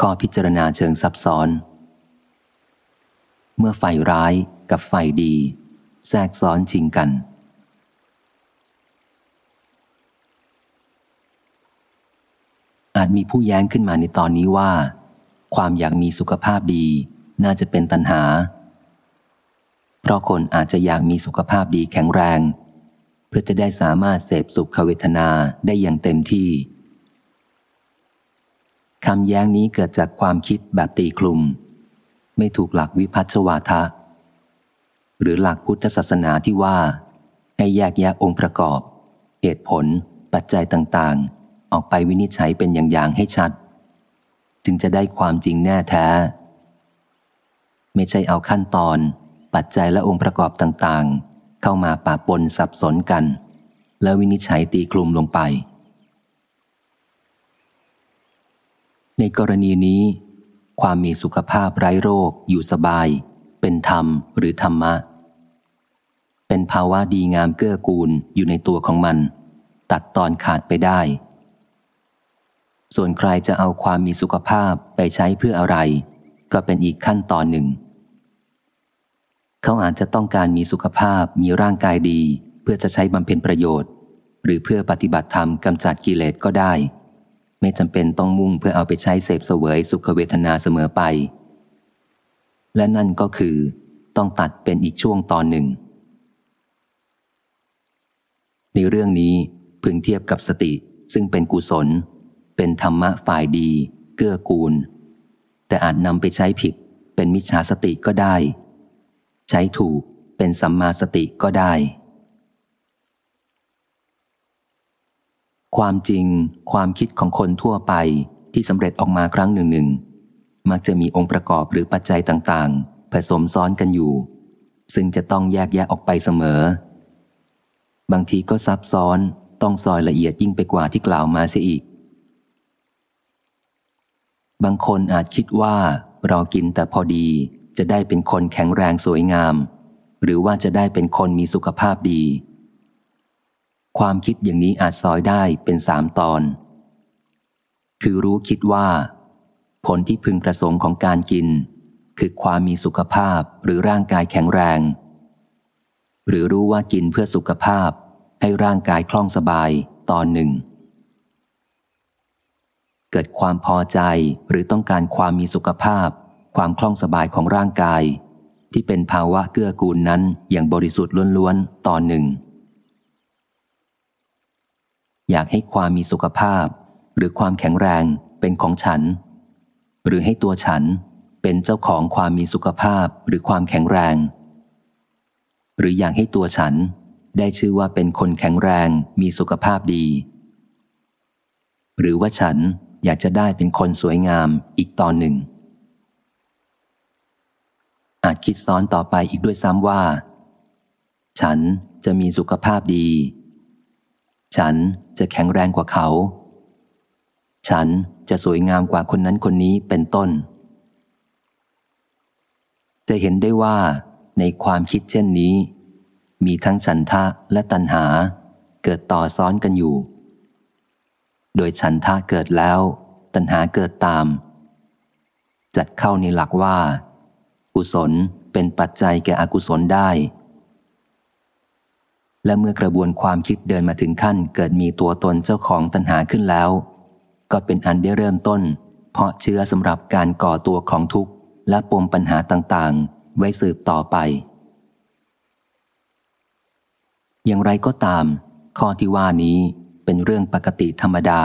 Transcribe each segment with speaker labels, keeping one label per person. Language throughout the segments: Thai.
Speaker 1: ข้อพิจารณาเชิงซับซ้อน เมื่อไฟร้ายกับไฟดี แทรกซ้อนจริงกัน อาจมีผู้แย้งขึ้นมาในตอนนี้ว่า ความอยากมีสุขภาพดีน่าจะเป็นตัณหา เพราะคนอาจจะอยากมีสุขภาพดีแข็งแรง เพื่อจะได้สามารถเสพสุขเวทนาได้อย่างเต็มที่ คำแย้งนี้เกิดจากความคิดแบบตีคลุม ไม่ถูกหลักวิพัชวาทะ หรือหลักพุทธศาสนาที่ว่า ให้แยกแยะองค์ประกอบ เหตุผล ปัจจัยต่างๆ ออกไปวินิจฉัยเป็นอย่างๆให้ชัด จึงจะได้ความจริงแน่แท้ ไม่ใช่เอาขั้นตอน ปัจจัยและองค์ประกอบต่างๆ เข้ามาปะปนสับสนกัน แล้ววินิจฉัยตีคลุมลงไป ในกรณีนี้ ความมีสุขภาพไร้โรค อยู่สบาย เป็นธรรมหรือธรรมะ เป็นภาวะดีงามเกื้อกูลอยู่ในตัวของมัน ตัดตอนขาดไปได้ ส่วนใครจะเอาความมีสุขภาพไปใช้เพื่ออะไร ก็เป็นอีกขั้นตอนหนึ่ง เขาอาจจะต้องการมีสุขภาพมีร่างกายดี เพื่อจะใช้บำเพ็ญประโยชน์ หรือเพื่อปฏิบัติธรรมกำจัดกิเลสก็ได้ ไม่จำเป็นต้องมุ่งเพื่อเอาไปใช้เสพเสวยสุขเวทนาเสมอไป และนั่นก็คือ ต้องตัดเป็นอีกช่วงตอนหนึ่ง ในเรื่องนี้พึงเทียบกับสติซึ่งเป็นกุศล เป็นธรรมะฝ่ายดี เกื้อกูล แต่อาจนำไปใช้ผิด เป็นมิจฉาสติก็ได้ ใช้ถูกเป็นสัมมาสติก็ได้ ความจริง ความคิดของคนทั่วไปที่สำเร็จออกมาครั้งหนึ่งหนึ่งมักจะมีองค์ประกอบหรือปัจจัยต่างๆ ผสมซ้อนกันอยู่ ซึ่งจะต้องแยกแยะออกไปเสมอ บางทีก็ซับซ้อนต้องซอยละเอียดยิ่งไปกว่าที่กล่าวมาเสียอีก บางคนอาจคิดว่าเรากินแต่พอดีจะได้เป็นคนแข็งแรงสวยงาม หรือว่าจะได้เป็นคนมีสุขภาพดี ความคิดอย่างนี้อาจซอยได้เป็นสามตอน คือรู้คิดว่า ผลที่พึงประสงค์ของการกิน คือความมีสุขภาพหรือร่างกายแข็งแรง หรือรู้ว่ากินเพื่อสุขภาพให้ร่างกายคล่องสบายตอนหนึ่ง เกิดความพอใจหรือต้องการความมีสุขภาพ ความคล่องสบายของร่างกาย ที่เป็นภาวะเกื้อกูลนั้นอย่างบริสุทธิ์ล้วนๆตอนหนึ่ง อยากให้ความมีสุขภาพ หรือความแข็งแรงเป็นของฉัน หรือให้ตัวฉันเป็นเจ้าของความมีสุขภาพหรือความแข็งแรง หรืออยากให้ตัวฉันได้ชื่อว่าเป็นคนแข็งแรงมีสุขภาพดี หรือว่าฉันอยากจะได้เป็นคนสวยงามอีกตอนหนึ่ง อาจคิดซ้อนต่อไปอีกด้วยซ้ำว่า ฉันจะมีสุขภาพดี ฉันจะแข็งแรงกว่าเขา ฉันจะสวยงามกว่าคนนั้นคนนี้เป็นต้น จะเห็นได้ว่า ในความคิดเช่นนี้ มีทั้งฉันทะและตัณหาเกิดต่อซ้อนกันอยู่ โดยฉันทะเกิดแล้ว ตัณหาเกิดตาม จัดเข้าในหลักว่า กุศลเป็นปัจจัยแก่อกุศลได้ และเมื่อกระบวนความคิดเดินมาถึงขั้น เกิดมีตัวตนเจ้าของตัณหาขึ้นแล้ว ก็เป็นอันได้เริ่มต้น เพราะเชื้อสำหรับการก่อตัวของทุกข์ และปมปัญหาต่างๆ ไว้สืบต่อไป อย่างไรก็ตาม ข้อที่ว่านี้เป็นเรื่องปกติธรรมดา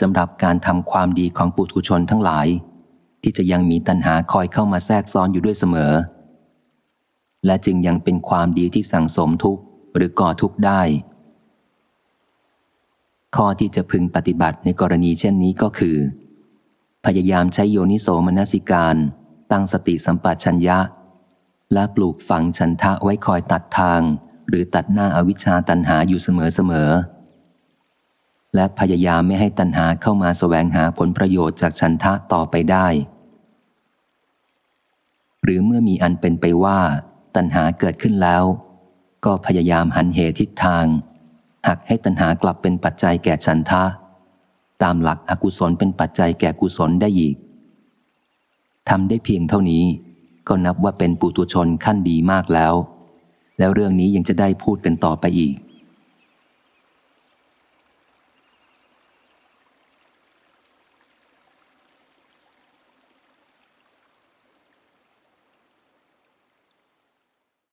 Speaker 1: สำหรับการทำความดีของปุถุชนทั้งหลาย ที่จะยังมีตัณหาคอยเข้ามาแทรกซ้อนอยู่ด้วยเสมอ และจึงยังเป็นความดีที่สั่งสมทุกข์ หรือก่อทุกข์ได้ ข้อที่จะพึงปฏิบัติในกรณีเช่นนี้ก็คือ พยายามใช้โยนิโสมนสิการ ตั้งสติสัมปชัญญะ และปลูกฝังฉันทะไว้คอยตัดทาง หรือตัดหน้าอาวิชชาตันหาอยู่เสมอๆและพยายามไม่ให้ตันหาเข้ามาสแสวงหาผลประโยชน์จากฉันทะต่อไปได้ หรือเมื่อมีอันเป็นไปว่า ตันหาเกิดขึ้นแล้ว ก็พยายามหันเหทิศทาง หักให้ตัณหากลับเป็นปัจจัยแก่ฉันทะ ตามหลักอกุศลเป็นปัจจัยแก่กุศลได้อีกทำได้เพียงเท่านี้ ก็นับว่าเป็นปุตุชนขั้นดีมากแล้ว แล้วเรื่องนี้ยังจะได้พูดกันต่อไปอีก